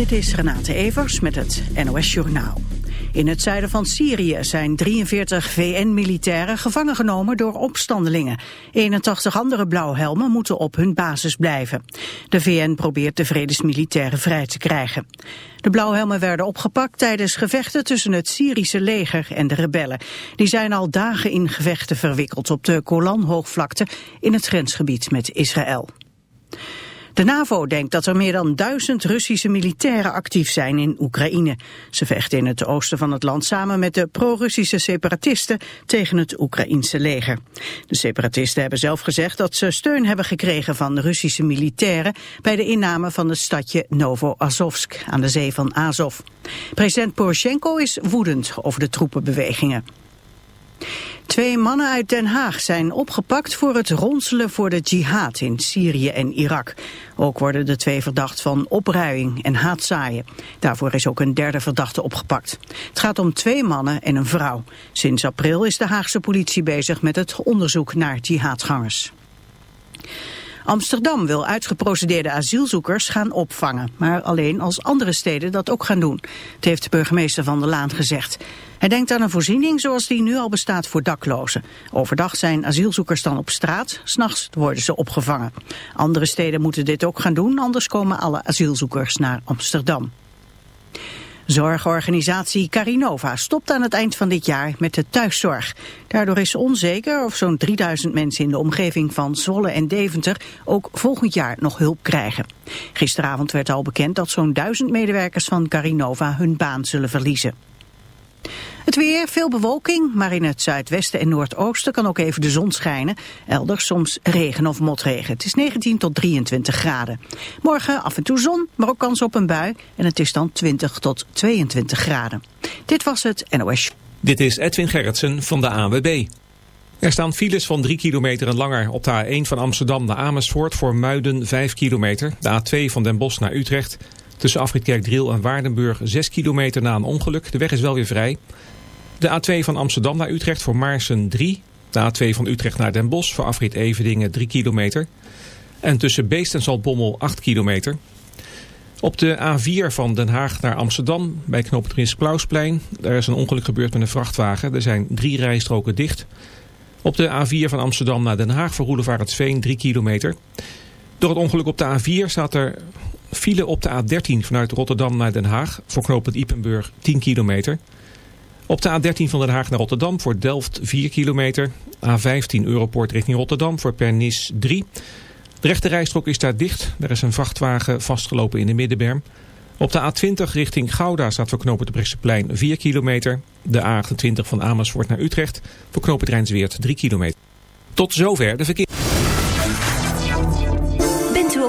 Dit is Renate Evers met het NOS Journaal. In het zuiden van Syrië zijn 43 VN-militairen gevangen genomen door opstandelingen. 81 andere blauwhelmen moeten op hun basis blijven. De VN probeert de vredesmilitairen vrij te krijgen. De blauwhelmen werden opgepakt tijdens gevechten tussen het Syrische leger en de rebellen. Die zijn al dagen in gevechten verwikkeld op de Golan-hoogvlakte in het grensgebied met Israël. De NAVO denkt dat er meer dan duizend Russische militairen actief zijn in Oekraïne. Ze vechten in het oosten van het land samen met de pro-Russische separatisten tegen het Oekraïense leger. De separatisten hebben zelf gezegd dat ze steun hebben gekregen van de Russische militairen bij de inname van het stadje Novo-Azovsk aan de zee van Azov. President Poroshenko is woedend over de troepenbewegingen. Twee mannen uit Den Haag zijn opgepakt voor het ronselen voor de jihad in Syrië en Irak. Ook worden de twee verdacht van opruiing en haatzaaien. Daarvoor is ook een derde verdachte opgepakt. Het gaat om twee mannen en een vrouw. Sinds april is de Haagse politie bezig met het onderzoek naar jihadgangers. Amsterdam wil uitgeprocedeerde asielzoekers gaan opvangen, maar alleen als andere steden dat ook gaan doen. Het heeft burgemeester Van der Laan gezegd. Hij denkt aan een voorziening zoals die nu al bestaat voor daklozen. Overdag zijn asielzoekers dan op straat, s'nachts worden ze opgevangen. Andere steden moeten dit ook gaan doen, anders komen alle asielzoekers naar Amsterdam. Zorgorganisatie Carinova stopt aan het eind van dit jaar met de thuiszorg. Daardoor is onzeker of zo'n 3000 mensen in de omgeving van Zwolle en Deventer ook volgend jaar nog hulp krijgen. Gisteravond werd al bekend dat zo'n 1000 medewerkers van Carinova hun baan zullen verliezen. Het weer, veel bewolking, maar in het zuidwesten en noordoosten kan ook even de zon schijnen. Elders soms regen of motregen. Het is 19 tot 23 graden. Morgen af en toe zon, maar ook kans op een bui. En het is dan 20 tot 22 graden. Dit was het NOS. Dit is Edwin Gerritsen van de AWB. Er staan files van 3 kilometer en langer op de A1 van Amsterdam naar Amersfoort voor Muiden 5 kilometer. De A2 van Den Bosch naar Utrecht Tussen Afrit Driel en Waardenburg 6 kilometer na een ongeluk. De weg is wel weer vrij. De A2 van Amsterdam naar Utrecht voor Maarsen 3. De A2 van Utrecht naar Den Bosch voor afrit Evedingen 3 kilometer. En tussen Beest en Zaltbommel 8 kilometer. Op de A4 van Den Haag naar Amsterdam bij knooppunt Klausplein. Daar is een ongeluk gebeurd met een vrachtwagen. Er zijn drie rijstroken dicht. Op de A4 van Amsterdam naar Den Haag voor Sveen 3 kilometer. Door het ongeluk op de A4 staat er file op de A13 vanuit Rotterdam naar Den Haag voor knooppunt Ipenburg 10 kilometer. Op de A13 van Den Haag naar Rotterdam voor Delft 4 kilometer. A15 Europort richting Rotterdam voor Pernis 3. De rechte rijstrook is daar dicht. Er is een vrachtwagen vastgelopen in de middenberm. Op de A20 richting Gouda staat voor knooppunt Bresseplein 4 kilometer. De A28 van Amersfoort naar Utrecht voor knooppunt Rijnsweert 3 kilometer. Tot zover de verkeer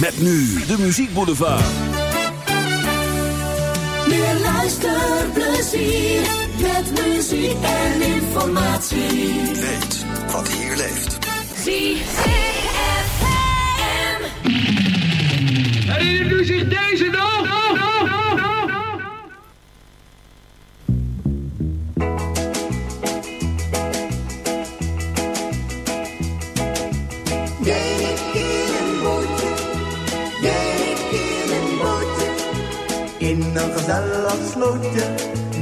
Met nu de muziekboulevard. Meer luisterplezier met muziek en informatie. Weet wat hier leeft. ZFM. Herinnert u zich deze nog? In een gezellig slootje,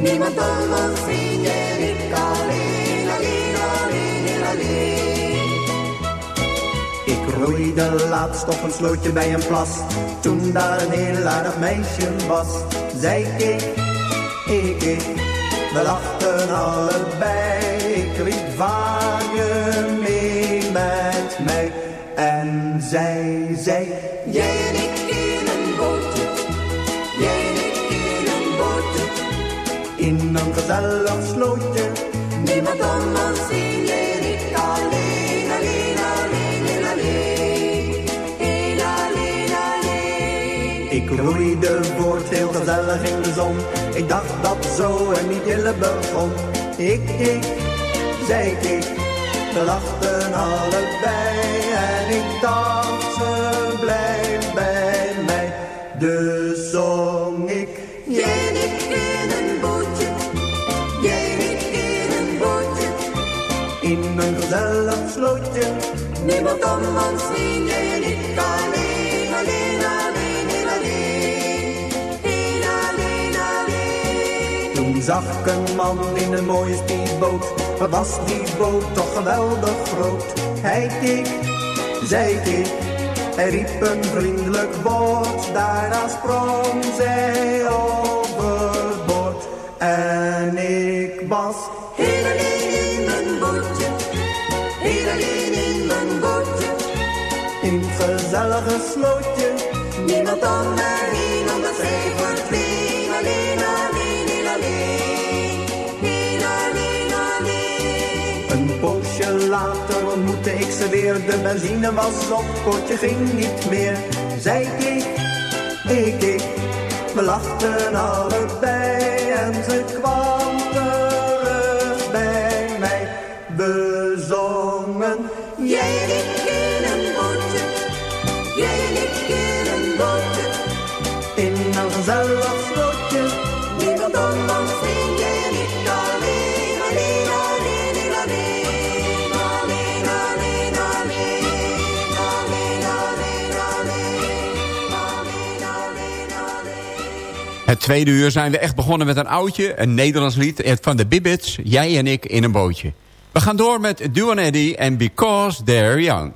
niemand ons heen. Jij ik alleen, alleen, alleen, alleen. Ik roeide laatst op een slootje bij een plas. Toen daar een heel aardig meisje was, zei ik, ik, ik. We lachten allebei, slootje, niemand heen, jij en ik alleen, alleen, alleen, alleen. Heel alleen, alleen. Ik roeide voort, heel gezellig in de zon. Ik dacht dat zo en niet ille begon. Ik, ik, zei ik, we lachten allebei en ik dacht ze blijft bij mij. Dus zong ik, jij slootje, niemand om ons heen, en ik alleen, alleen, alleen, heel alleen. Heel alleen, alleen. Toen zag ik een man in een mooie speedboot. Wat was die boot toch geweldig groot? Hij keek, zij keek, hij riep een vriendelijk woord. Daarna sprong zij overboord. En ik was alleen in mijn bootje, alleen in mijn bootje. In het gezellige slootje, niemand om mij heen, omdat zij verdween. Alleen, alleen, alleen, heel alleen, alleen. Een poosje later ontmoette ik ze weer, de benzine was op, potje ging niet meer. Zij keek, ik ik, we lachten allebei en ze kwam tweede uur zijn we echt begonnen met een oudje, een Nederlands lied het van de Bibbits, Jij en ik in een bootje. We gaan door met Duan Eddy en Because They're Young.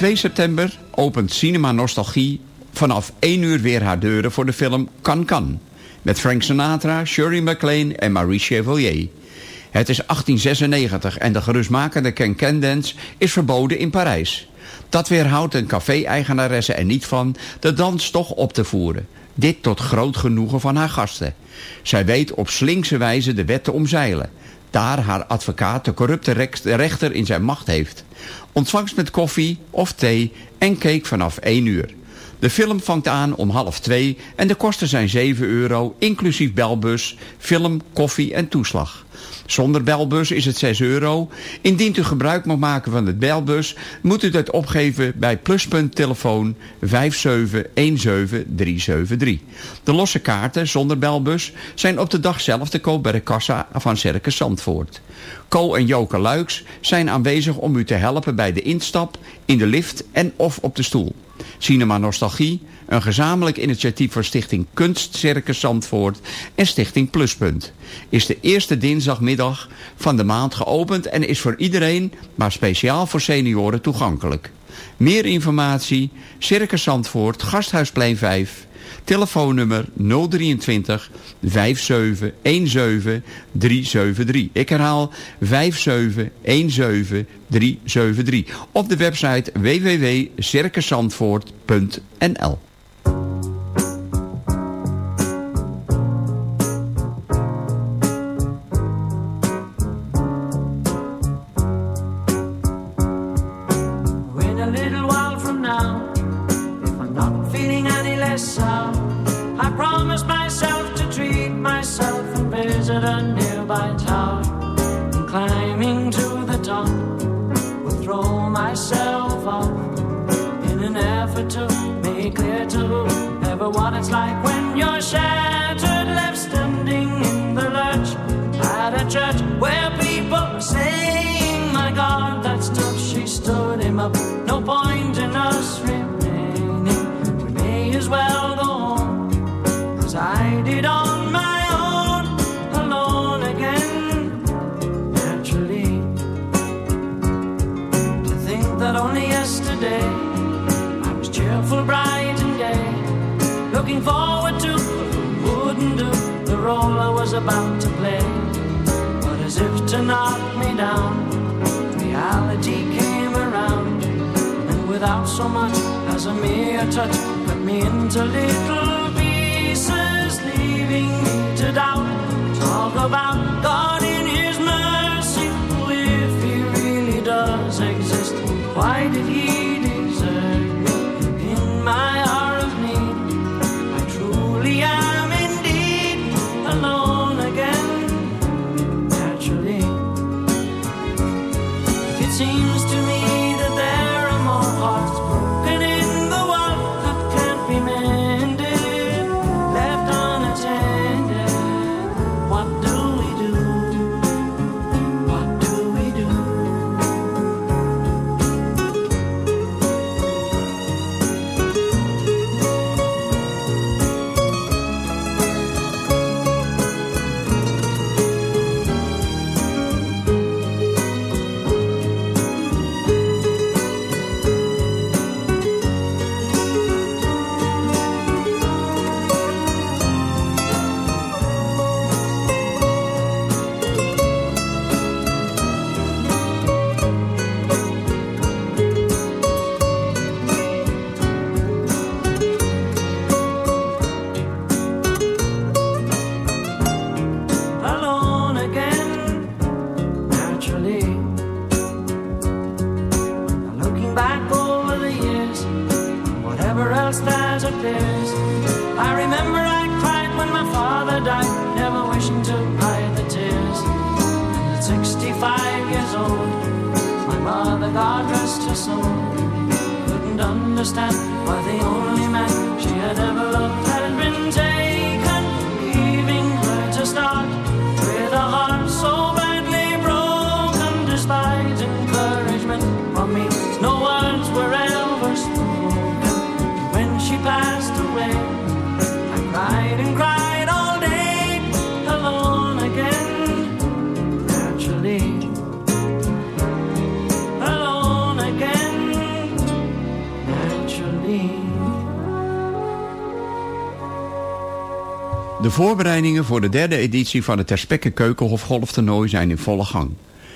2 september opent Cinema Nostalgie vanaf 1 uur weer haar deuren voor de film Can Can. Met Frank Sinatra, Shirley MacLaine en Marie Chevalier. Het is 1896 en de gerustmakende Can Dance is verboden in Parijs. Dat weerhoudt een café-eigenaresse er niet van de dans toch op te voeren. Dit tot groot genoegen van haar gasten. Zij weet op slinkse wijze de wet te omzeilen. Daar haar advocaat de corrupte rechter in zijn macht heeft. Ontvangst met koffie of thee en cake vanaf 1 uur. De film vangt aan om half 2 en de kosten zijn 7 euro, inclusief belbus, film, koffie en toeslag. Zonder belbus is het 6 euro. Indien u gebruik mag maken van het belbus... moet u dat opgeven bij pluspunt telefoon 5717373. De losse kaarten zonder belbus zijn op de dag zelf te koop bij de kassa van Circus Zandvoort. Co en Joke Luiks zijn aanwezig om u te helpen bij de instap, in de lift en of op de stoel. Cinema Nostalgie, een gezamenlijk initiatief voor Stichting Kunstcircus Zandvoort en Stichting Pluspunt. Is de eerste dinsdagmiddag van de maand geopend en is voor iedereen, maar speciaal voor senioren toegankelijk. Meer informatie, Circus Zandvoort, Gasthuisplein 5, telefoonnummer 023 5717 373. Ik herhaal 5717 373. Op de website www.circuszandvoort.nl Why did he? De voorbereidingen voor de derde editie van het Terspekke Keukenhof Golftoernooi zijn in volle gang.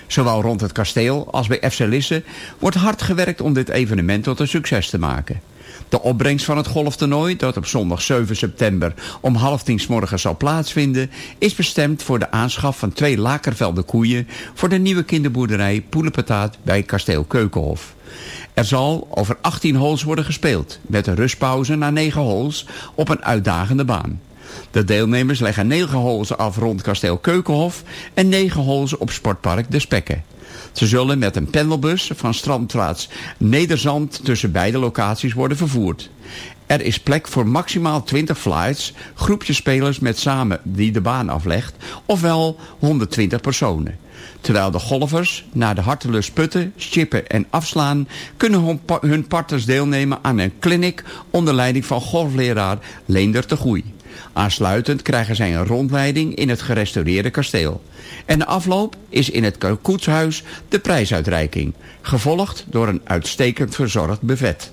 Zowel rond het kasteel als bij FC Lisse wordt hard gewerkt om dit evenement tot een succes te maken. De opbrengst van het golftoernooi, dat op zondag 7 september om half tien s morgens zal plaatsvinden, is bestemd voor de aanschaf van twee lakervelde koeien voor de nieuwe kinderboerderij Poelenpataat bij kasteel Keukenhof. Er zal over 18 holes worden gespeeld, met een rustpauze na 9 holes op een uitdagende baan. De deelnemers leggen 9 holes af rond kasteel Keukenhof en 9 holes op sportpark De Spekke. Ze zullen met een pendelbus van strandplaats Nederzand tussen beide locaties worden vervoerd. Er is plek voor maximaal 20 flights, groepjes spelers met samen die de baan aflegt, ofwel 120 personen. Terwijl de golfers naar de hartelust putten, chippen en afslaan... kunnen hun partners deelnemen aan een clinic onder leiding van golfleraar Leender de Goei. Aansluitend krijgen zij een rondleiding in het gerestaureerde kasteel. En de afloop is in het koetshuis de prijsuitreiking, gevolgd door een uitstekend verzorgd buffet.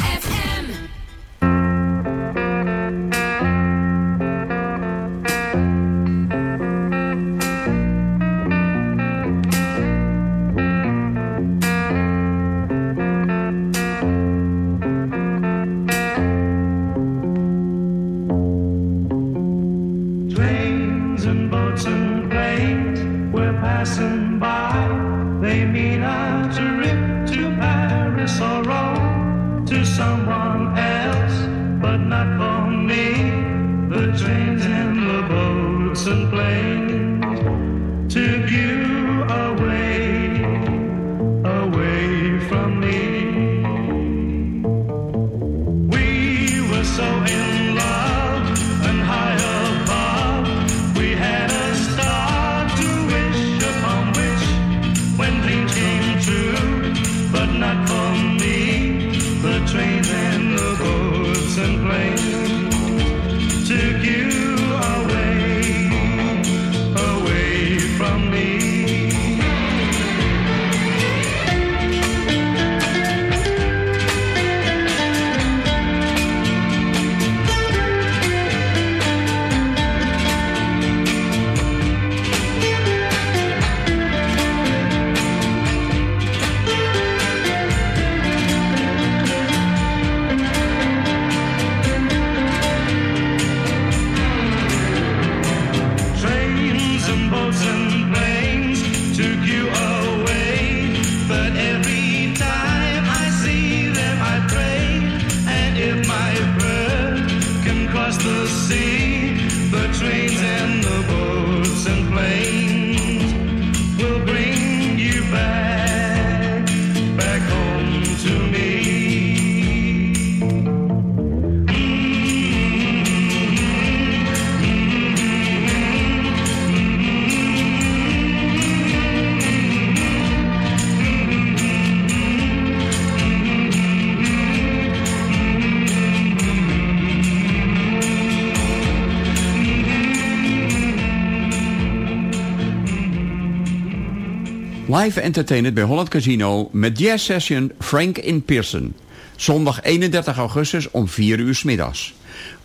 Live entertainment bij Holland Casino met jazz session Frank in Pearson. Zondag 31 augustus om 4 uur middags.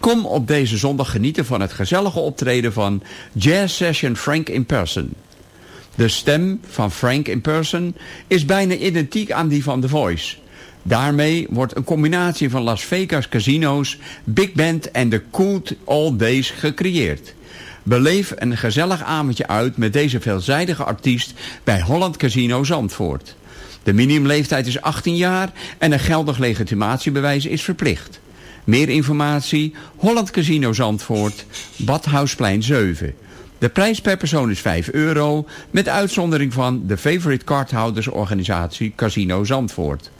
Kom op deze zondag genieten van het gezellige optreden van Jazz Session Frank in Person. De stem van Frank in Person is bijna identiek aan die van The Voice. Daarmee wordt een combinatie van Las Vegas casino's, big band en de Cool All Days gecreëerd. Beleef een gezellig avondje uit met deze veelzijdige artiest bij Holland Casino Zandvoort. De minimumleeftijd is 18 jaar en een geldig legitimatiebewijs is verplicht. Meer informatie, Holland Casino Zandvoort, Badhuisplein 7. De prijs per persoon is 5 euro, met uitzondering van de Favorite Cardhoudersorganisatie Casino Zandvoort.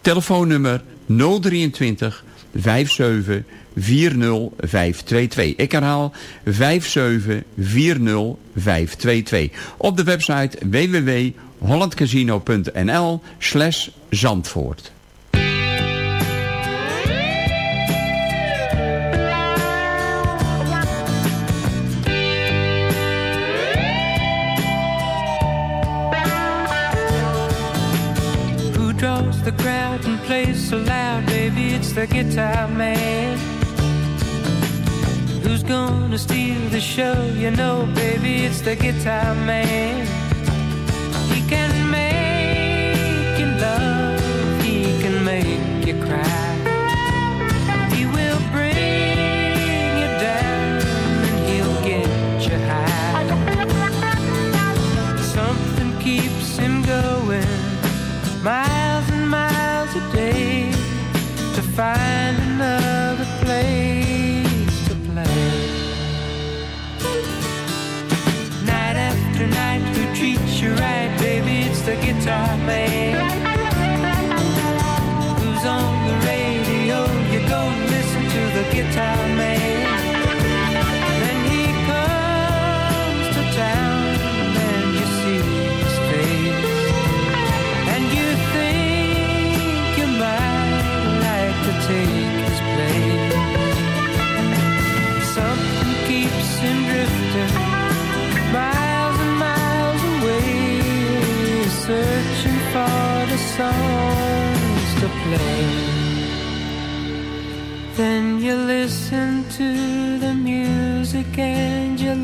Telefoonnummer 023 57 40522. Ik herhaal 57 40522. Op de website www.hollandcasino.nl slash Zandvoort. The crowd and plays. Gonna steal the show? You know, baby, it's the guitar man. He can make you love, he can make you cry. Guitar man. Who's on the radio? You go listen to the guitar man.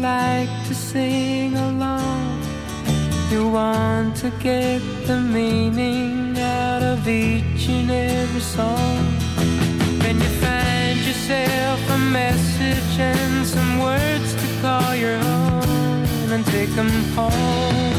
Like to sing along. You want to get the meaning out of each and every song. When you find yourself a message and some words to call your own and take them home.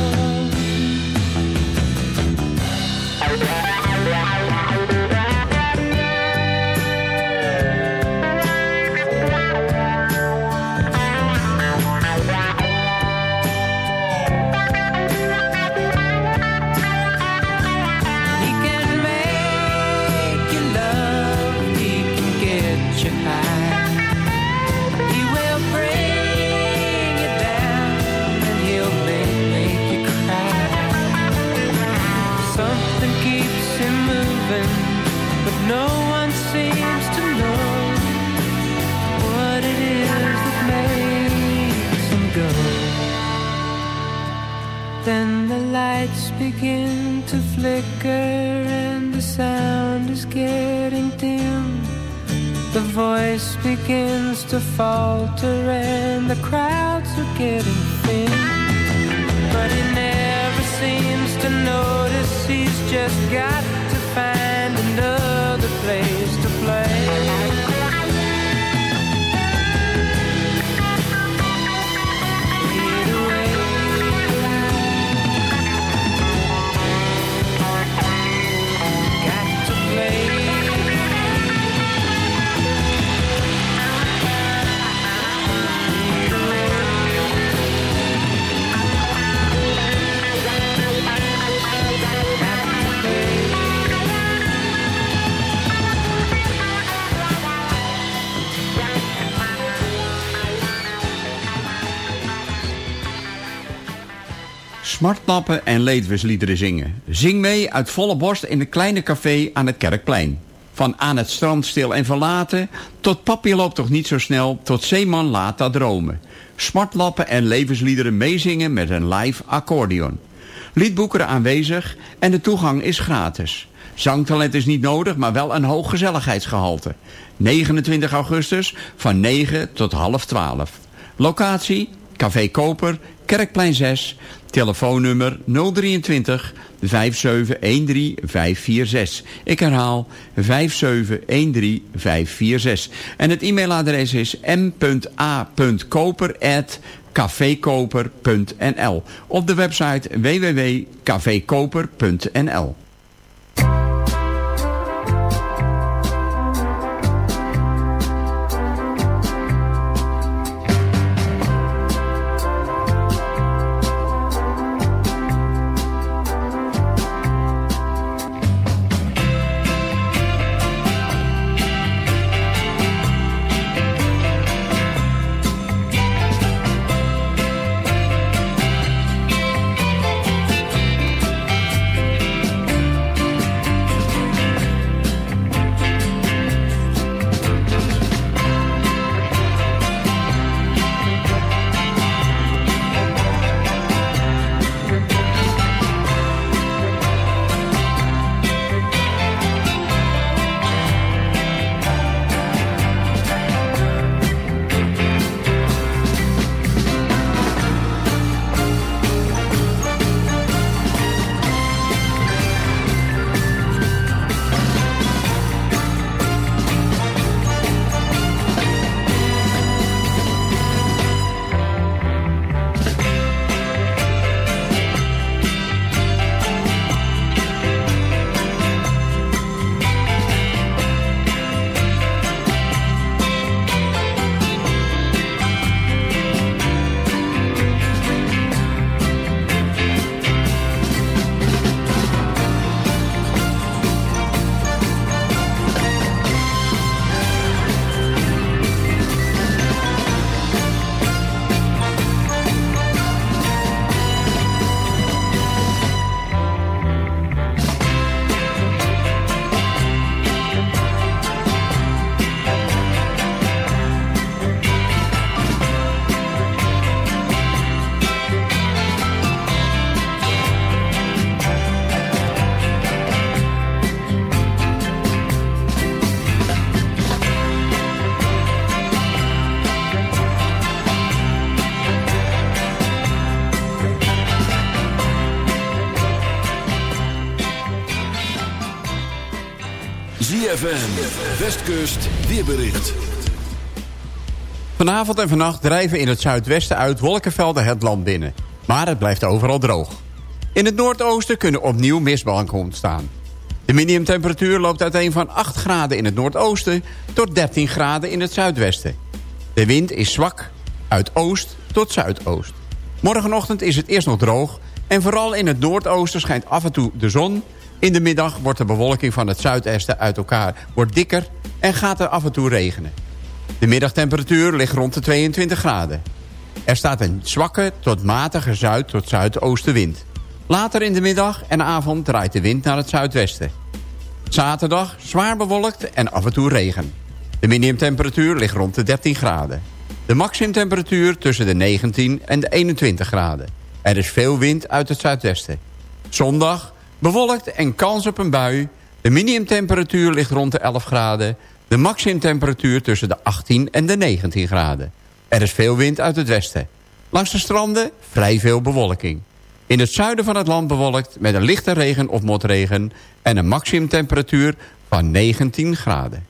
to Smartlappen en leedwersliederen zingen. Zing mee uit volle borst in een kleine café aan het Kerkplein. Van aan het strand stil en verlaten... tot papi loopt toch niet zo snel... tot zeeman laat dat dromen. Smartlappen en levensliederen meezingen met een live accordeon. Liedboekeren aanwezig en de toegang is gratis. Zangtalent is niet nodig, maar wel een hoog gezelligheidsgehalte. 29 augustus van 9 tot half 12. Locatie Café Koper, Kerkplein 6, telefoonnummer 023 5713 546. Ik herhaal 5713 546. En het e-mailadres is m.a.koper cafekoper.nl Op de website www.cafekoper.nl ZFM, Westkust, weerbericht. Vanavond en vannacht drijven in het zuidwesten uit wolkenvelden het land binnen. Maar het blijft overal droog. In het noordoosten kunnen opnieuw mistbanken ontstaan. De minimumtemperatuur loopt uiteen van 8 graden in het noordoosten... tot 13 graden in het zuidwesten. De wind is zwak uit oost tot zuidoost. Morgenochtend is het eerst nog droog... en vooral in het noordoosten schijnt af en toe de zon... In de middag wordt de bewolking van het zuidwesten uit elkaar wordt dikker en gaat er af en toe regenen. De middagtemperatuur ligt rond de 22 graden. Er staat een zwakke tot matige zuid- tot zuidoostenwind. Later in de middag en avond draait de wind naar het zuidwesten. Zaterdag zwaar bewolkt en af en toe regen. De minimumtemperatuur ligt rond de 13 graden. De maximumtemperatuur tussen de 19 en de 21 graden. Er is veel wind uit het zuidwesten. Zondag bewolkt en kans op een bui. De minimumtemperatuur ligt rond de 11 graden. De maximumtemperatuur tussen de 18 en de 19 graden. Er is veel wind uit het westen. Langs de stranden vrij veel bewolking. In het zuiden van het land bewolkt met een lichte regen of motregen... en een maximumtemperatuur van 19 graden.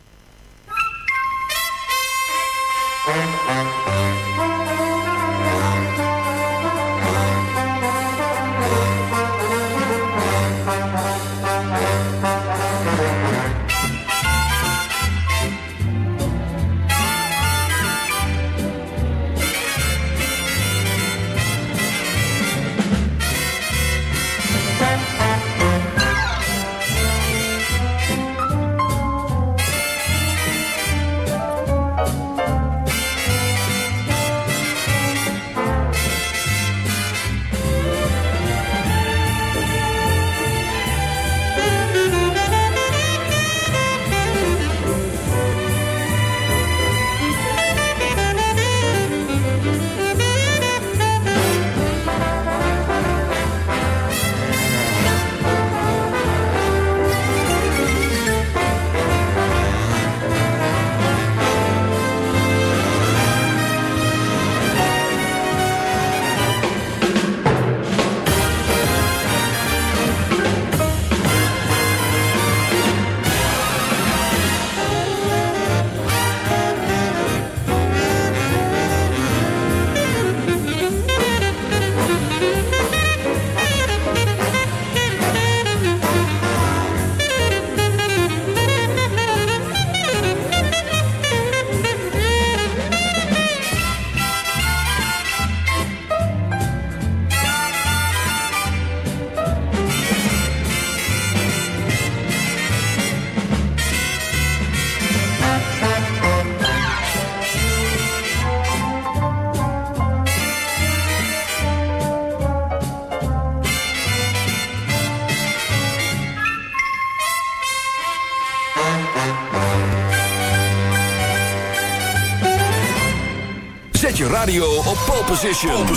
Pole position.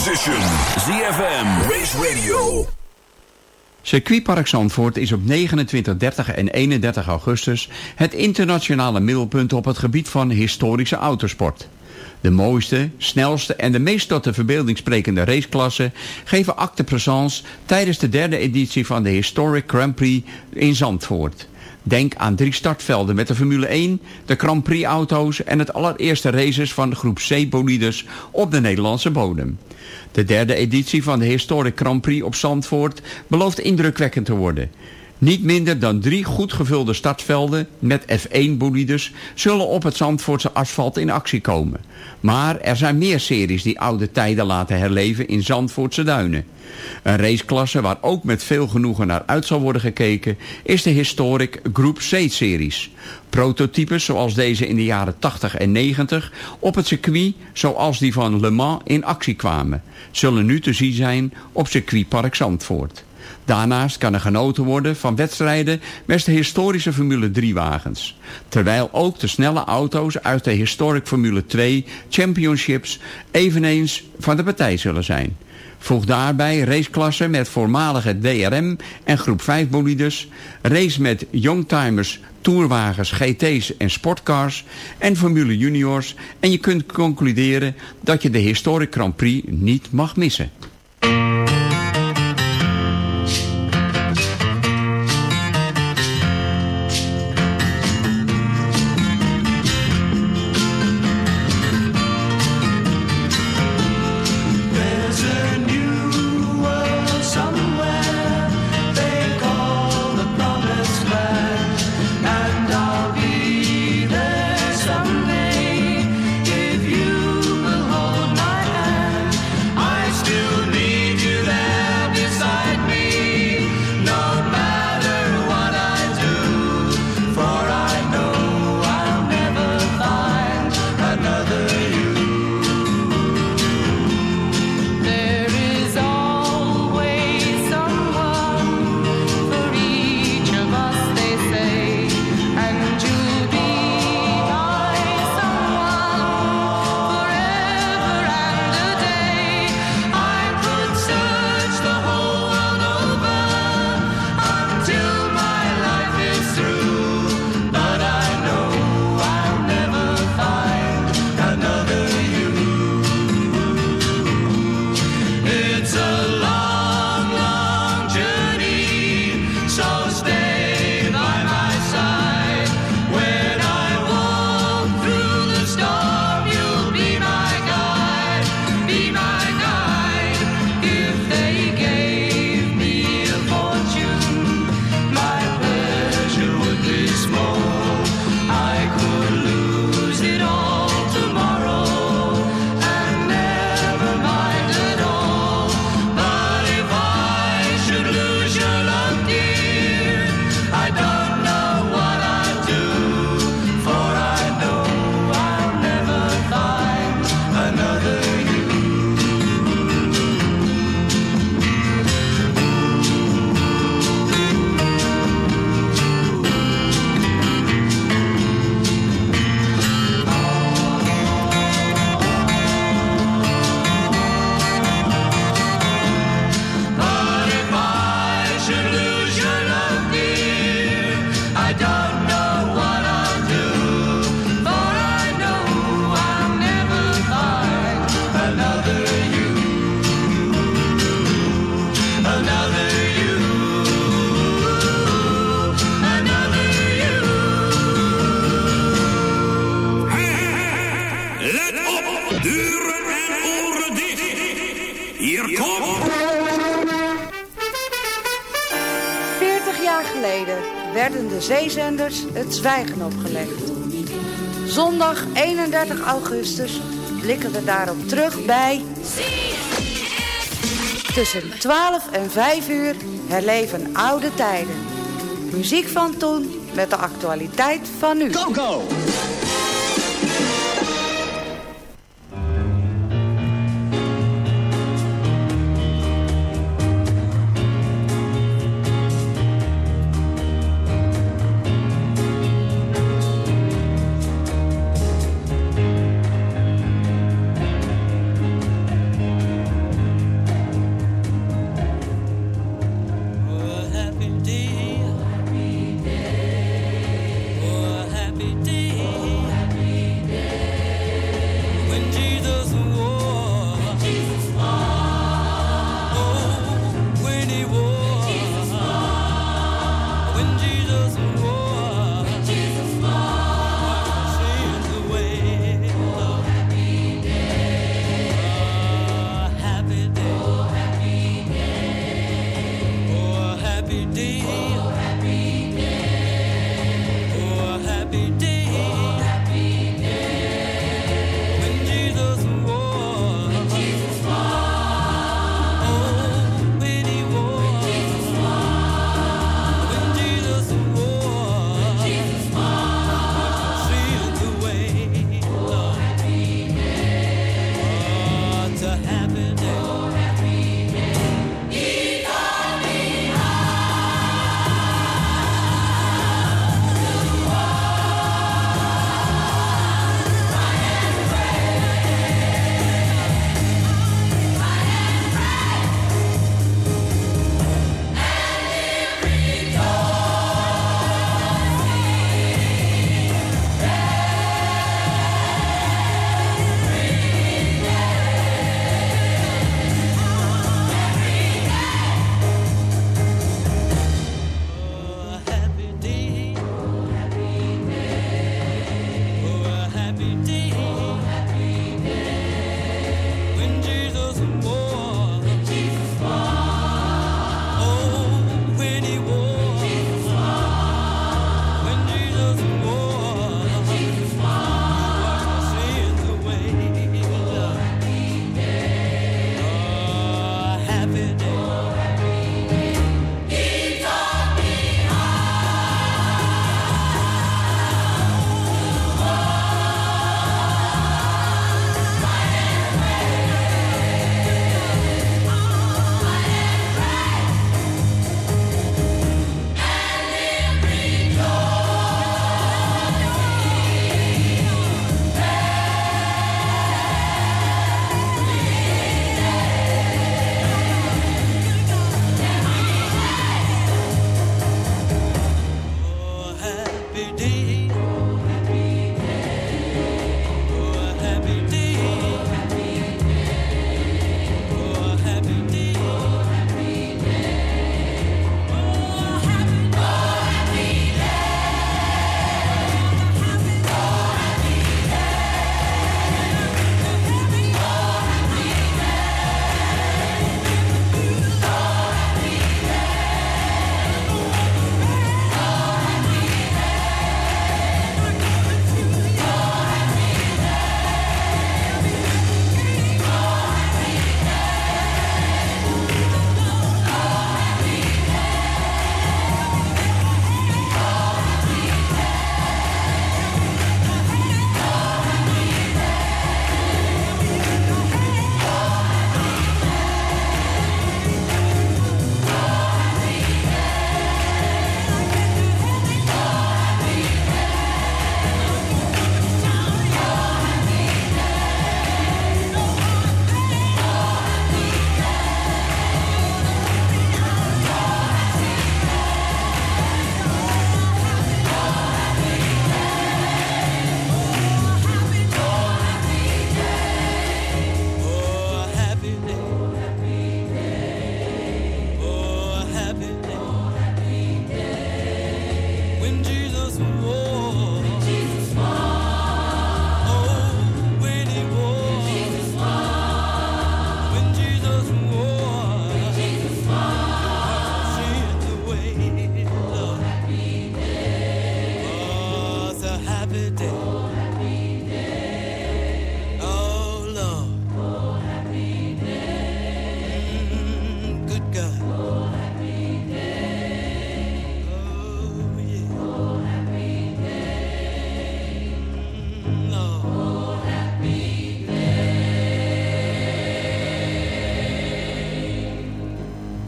ZFM. Race Radio. Circuitpark Zandvoort is op 29, 30 en 31 augustus... het internationale middelpunt op het gebied van historische autosport. De mooiste, snelste en de meest tot de verbeelding sprekende raceklassen... geven acte présence tijdens de derde editie van de Historic Grand Prix in Zandvoort... Denk aan drie startvelden met de Formule 1, de Grand Prix auto's en het allereerste races van groep C-bolides op de Nederlandse bodem. De derde editie van de Historic Grand Prix op Zandvoort belooft indrukwekkend te worden. Niet minder dan drie goed gevulde startvelden met F1-bolides zullen op het Zandvoortse asfalt in actie komen. Maar er zijn meer series die oude tijden laten herleven in Zandvoortse duinen. Een raceklasse waar ook met veel genoegen naar uit zal worden gekeken... is de Historic Group C-series. Prototypes zoals deze in de jaren 80 en 90 op het circuit... zoals die van Le Mans in actie kwamen... zullen nu te zien zijn op circuitpark Zandvoort. Daarnaast kan er genoten worden van wedstrijden met de historische Formule 3 wagens. Terwijl ook de snelle auto's uit de Historic Formule 2 Championships eveneens van de partij zullen zijn. Voeg daarbij raceklassen met voormalige DRM en groep 5 bolides, race met youngtimers, tourwagens, GT's en sportcars en Formule Juniors en je kunt concluderen dat je de Historic Grand Prix niet mag missen. Zwijgen opgelegd. Zondag 31 augustus blikken we daarop terug bij... Tussen 12 en 5 uur herleven oude tijden. Muziek van toen met de actualiteit van nu. Go, go!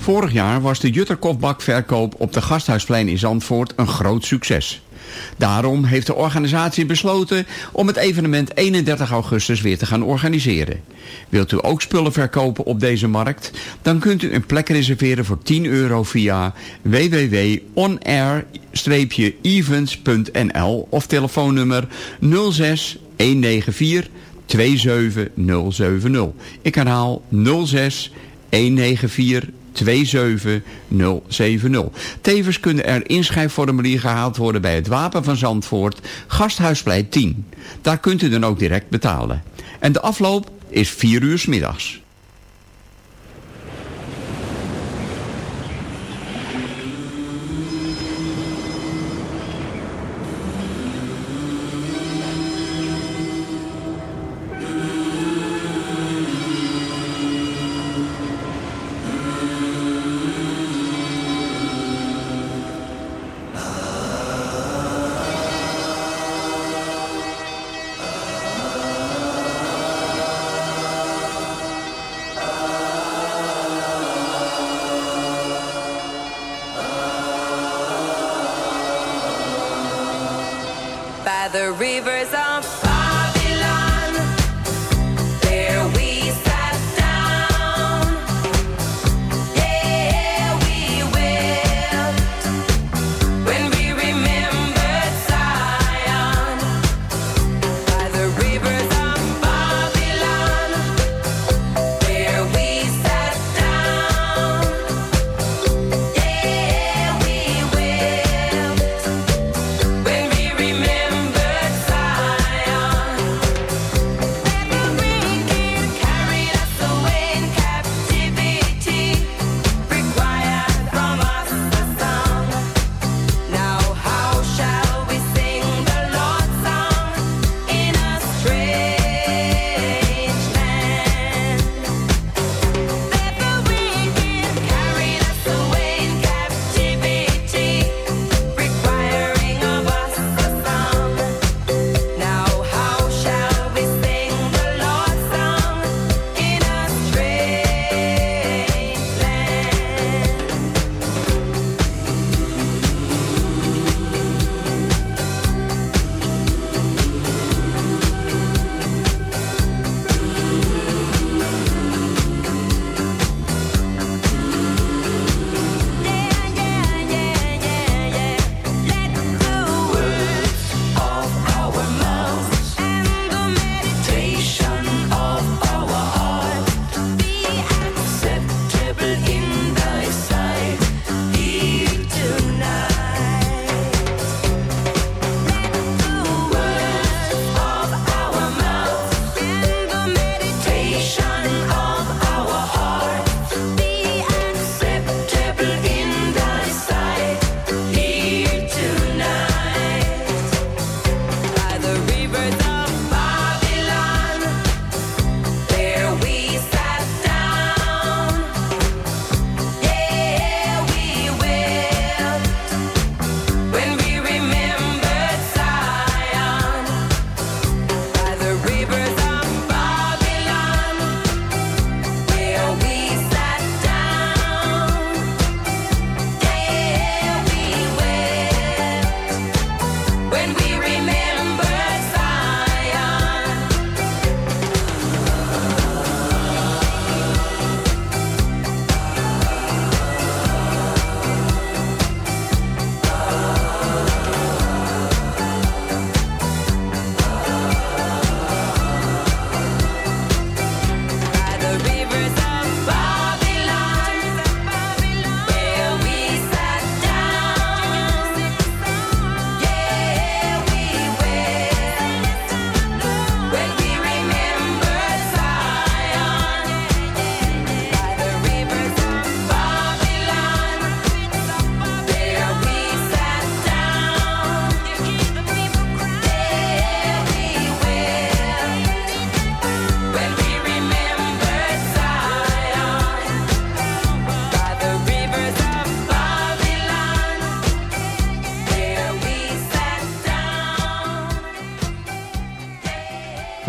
Vorig jaar was de Jutterkofbakverkoop op de Gasthuisplein in Zandvoort een groot succes. Daarom heeft de organisatie besloten om het evenement 31 augustus weer te gaan organiseren. Wilt u ook spullen verkopen op deze markt? Dan kunt u een plek reserveren voor 10 euro via www.onair-events.nl of telefoonnummer 06 194 27070. Ik herhaal 06 194 27070. Tevens kunnen er inschrijfformulieren gehaald worden bij het Wapen van Zandvoort, Gasthuisplein 10. Daar kunt u dan ook direct betalen. En de afloop is 4 uur middags.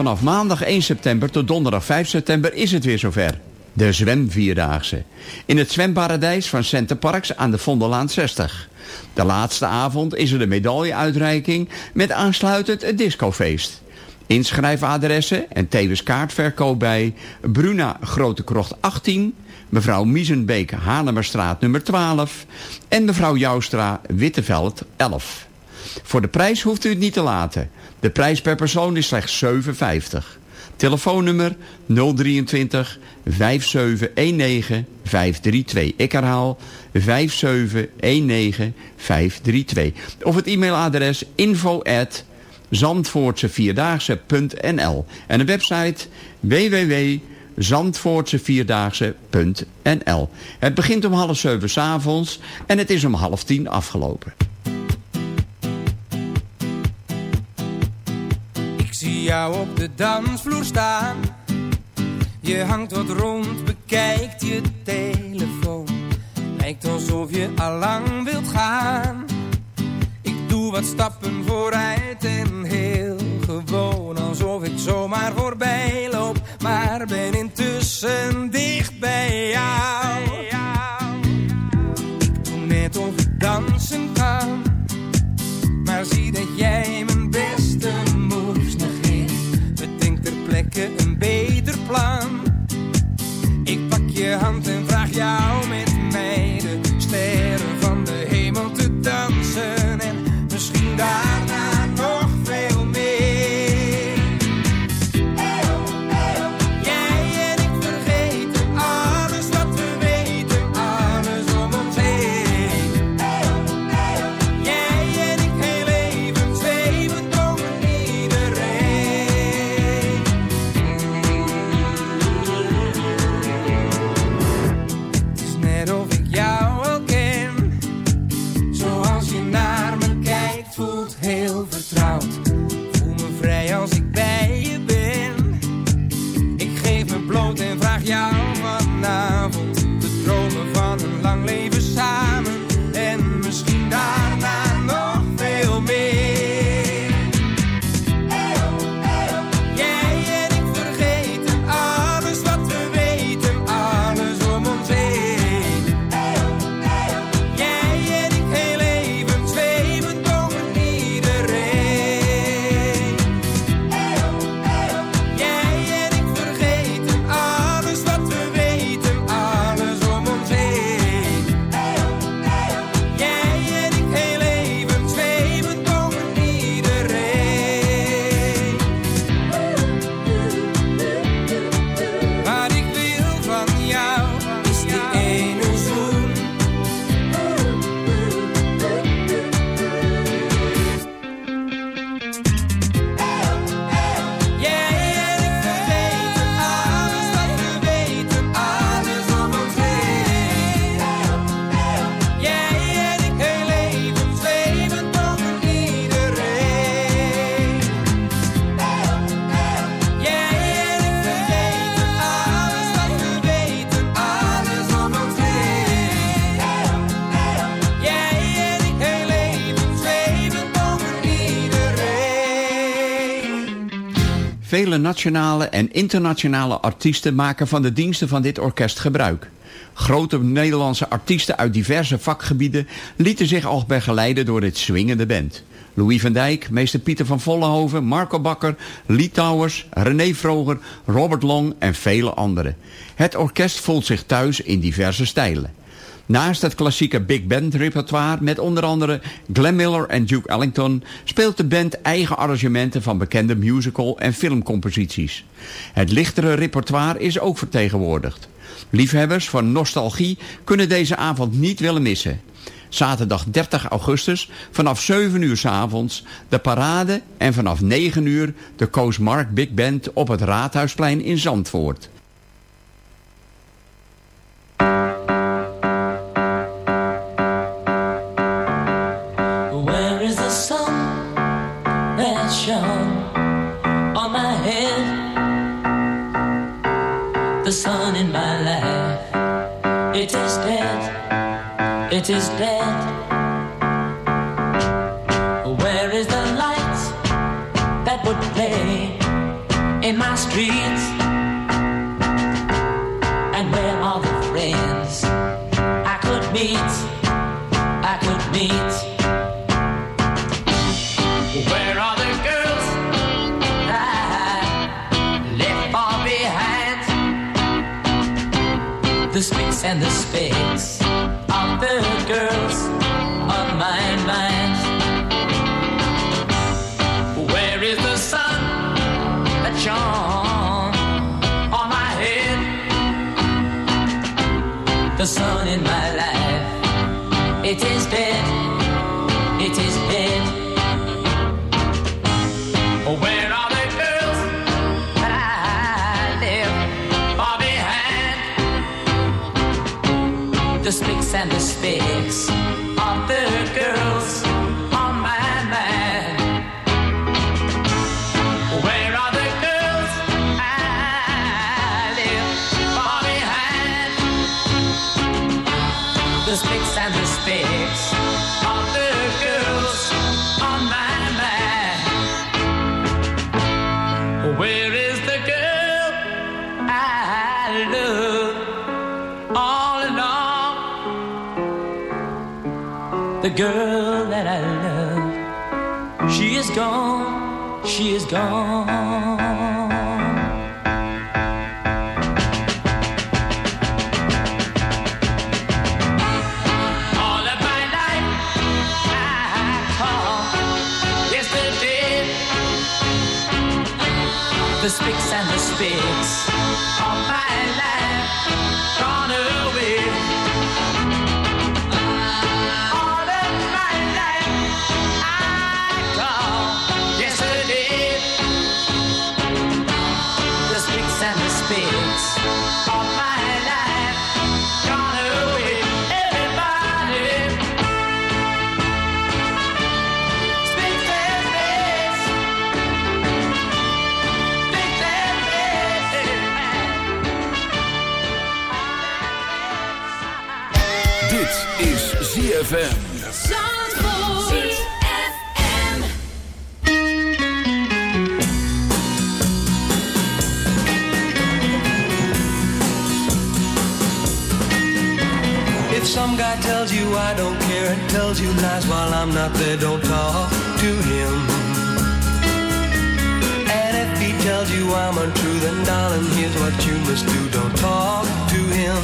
Vanaf maandag 1 september tot donderdag 5 september is het weer zover. De zwemvierdaagse. In het zwemparadijs van Centerparks aan de Vondellaan 60. De laatste avond is er de medailleuitreiking met aansluitend het discofeest. Inschrijfadressen en tevens kaartverkoop bij Bruna Grote Krocht 18, mevrouw Miezenbeek Hanemerstraat nummer 12 en mevrouw Joustra Witteveld 11. Voor de prijs hoeft u het niet te laten. De prijs per persoon is slechts 7,50. Telefoonnummer 023 5719 532. Ik herhaal 5719 532. Of het e-mailadres info at zandvoortsevierdaagse.nl En de website www.zandvoortsevierdaagse.nl Het begint om half zeven 's avonds en het is om half tien afgelopen. Zie jou op de dansvloer staan. Je hangt wat rond, bekijkt je telefoon. Lijkt alsof je allang wilt gaan. Ik doe wat stappen vooruit en heel gewoon. Alsof ik zomaar voorbij loop, maar ben intussen dicht bij jou. Nationale en internationale artiesten maken van de diensten van dit orkest gebruik. Grote Nederlandse artiesten uit diverse vakgebieden lieten zich al begeleiden door dit swingende band. Louis van Dijk, meester Pieter van Vollenhoven, Marco Bakker, Lee Towers, René Vroger, Robert Long en vele anderen. Het orkest voelt zich thuis in diverse stijlen. Naast het klassieke big band repertoire met onder andere Glenn Miller en Duke Ellington speelt de band eigen arrangementen van bekende musical- en filmcomposities. Het lichtere repertoire is ook vertegenwoordigd. Liefhebbers van nostalgie kunnen deze avond niet willen missen. Zaterdag 30 augustus vanaf 7 uur 's avonds de parade en vanaf 9 uur de Koos Mark Big Band op het Raadhuisplein in Zandvoort. Where is the light that would play in my streets? And where are the friends I could meet? I could meet. Where are the girls I left behind? The spicks and the of the gone. While there, don't talk to him. And if he tells you I'm untrue, then darling, here's what you must do. Don't talk to him.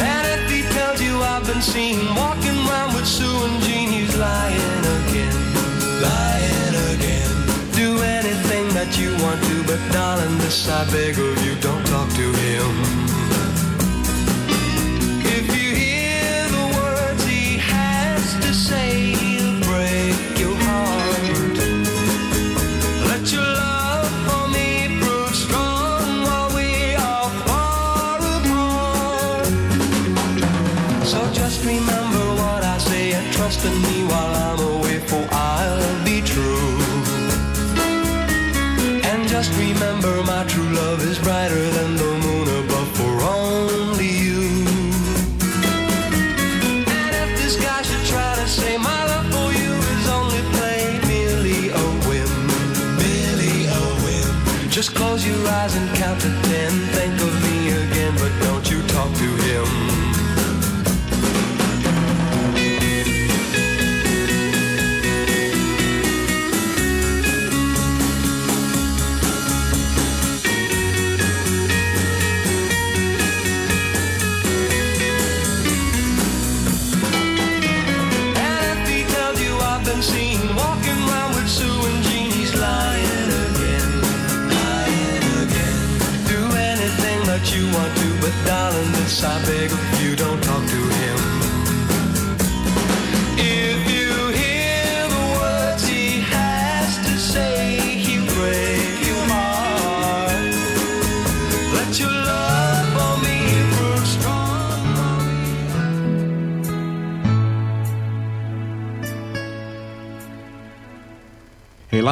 And if he tells you I've been seen walking around with Sue and Jean, he's lying again. Lying again. Do anything that you want to, but darling, this I beg of you, don't talk to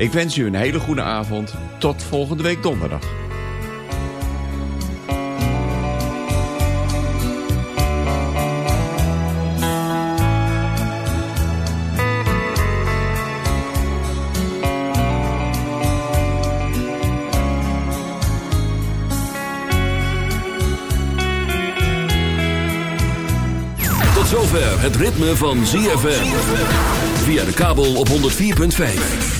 Ik wens u een hele goede avond. Tot volgende week donderdag. Het ritme van ZFM. Via de kabel op 104.5.